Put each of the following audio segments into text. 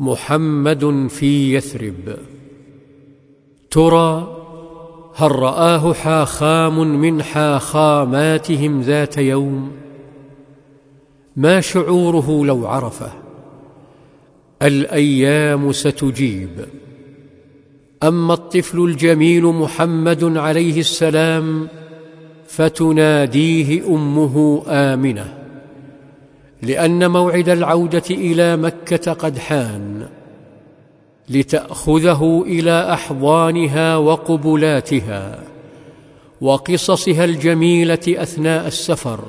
محمد في يثرب. ترى هل رآه حاخام من حاخاماتهم ذات يوم؟ ما شعوره لو عرفه؟ الأيام ستجيب. أما الطفل الجميل محمد عليه السلام فتناديه امه امنه. لأن موعد العودة إلى مكة قد حان لتأخذه إلى أحضانها وقبلاتها وقصصها الجميلة أثناء السفر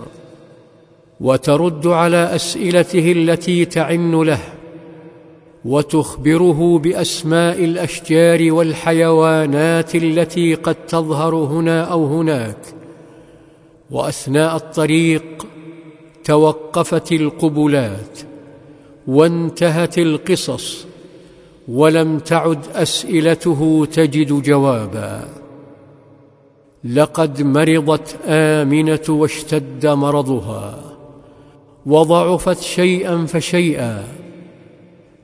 وترد على أسئلته التي تعن له وتخبره بأسماء الأشجار والحيوانات التي قد تظهر هنا أو هناك وأثناء الطريق توقفت القبلات وانتهت القصص ولم تعد أسئلته تجد جوابا. لقد مرضت آمنة واشتد مرضها وضعفت شيئا فشيئا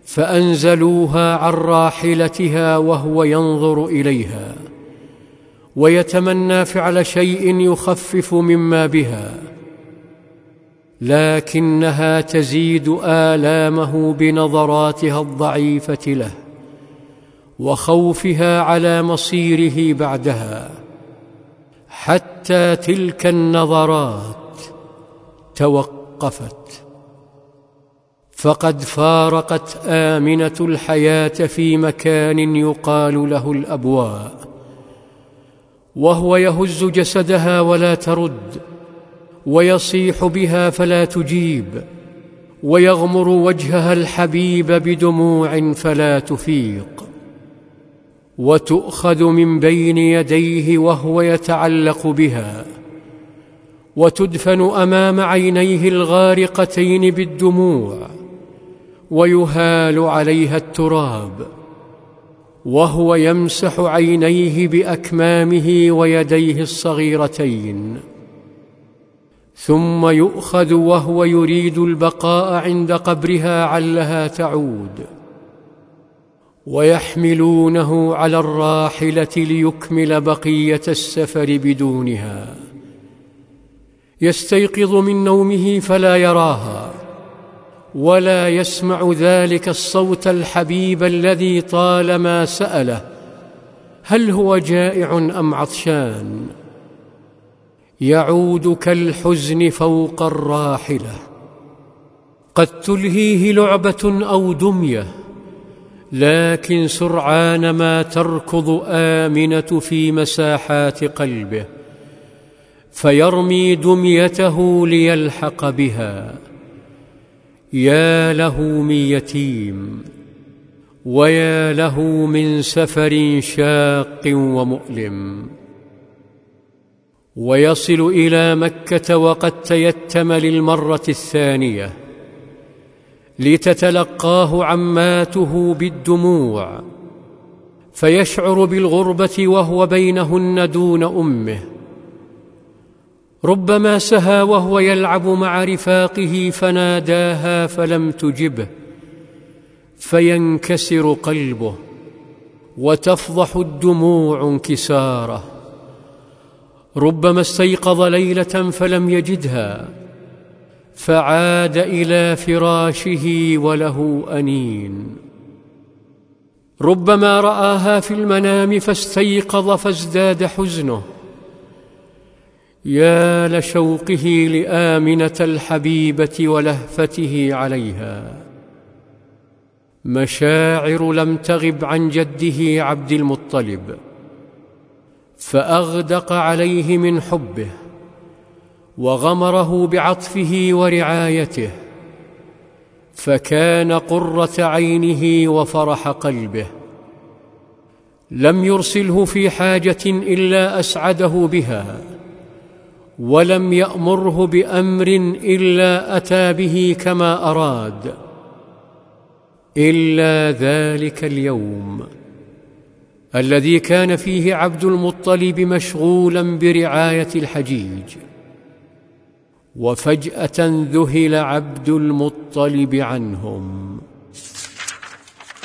فأنزلوها عن راحلتها وهو ينظر إليها ويتمنى فعل شيء يخفف مما بها لكنها تزيد آلامه بنظراتها الضعيفة له وخوفها على مصيره بعدها حتى تلك النظرات توقفت. فقد فارقت آمنة الحياة في مكان يقال له الأبواء وهو يهز جسدها ولا ترد ويصيح بها فلا تجيب ويغمر وجهها الحبيب بدموع فلا تفيق. وتؤخذ من بين يديه وهو يتعلق بها وتدفن أمام عينيه الغارقتين بالدموع ويهال عليها التراب وهو يمسح عينيه بأكمامه ويديه الصغيرتين. ثم يؤخذ وهو يريد البقاء عند قبرها علها تعود. ويحملونه على الراحلة ليكمل بقية السفر بدونها. يستيقظ من نومه فلا يراها ولا يسمع ذلك الصوت الحبيب الذي طالما سأله هل هو جائع أم عطشان؟ يعود كالحزن فوق الراحلة. قد تلهيه لعبة أو دمية لكن سرعان ما تركض آمنة في مساحات قلبه فيرمي دميته ليلحق بها. يا له من يتيم ويا له من سفر شاق ومؤلم. ويصل إلى مكة وقد تيتم للمرة الثانية لتتلقاه عماته بالدموع فيشعر بالغربة وهو بينهن دون أمه. ربما سهى وهو يلعب مع رفاقه فناداها فلم تجبه فينكسر قلبه وتفضح الدموع انكساره. ربما استيقظ ليلة فلم يجدها فعاد إلى فراشه وله أنين. ربما رآها في المنام فاستيقظ فازداد حزنه. يا لشوقه لآمنة الحبيبة ولهفته عليها. مشاعر لم تغب عن جده عبد المطلب. فأغدق عليه من حبه وغمره بعطفه ورعايته فكان قرة عينه وفرح قلبه. لم يرسله في حاجة إلا أسعده بها ولم يأمره بأمر إلا أتى به كما أراد إلا ذلك اليوم. الذي كان فيه عبد المطلب مشغولا برعاية الحجيج. وفجأة ذهل عبد المطلب عنهم.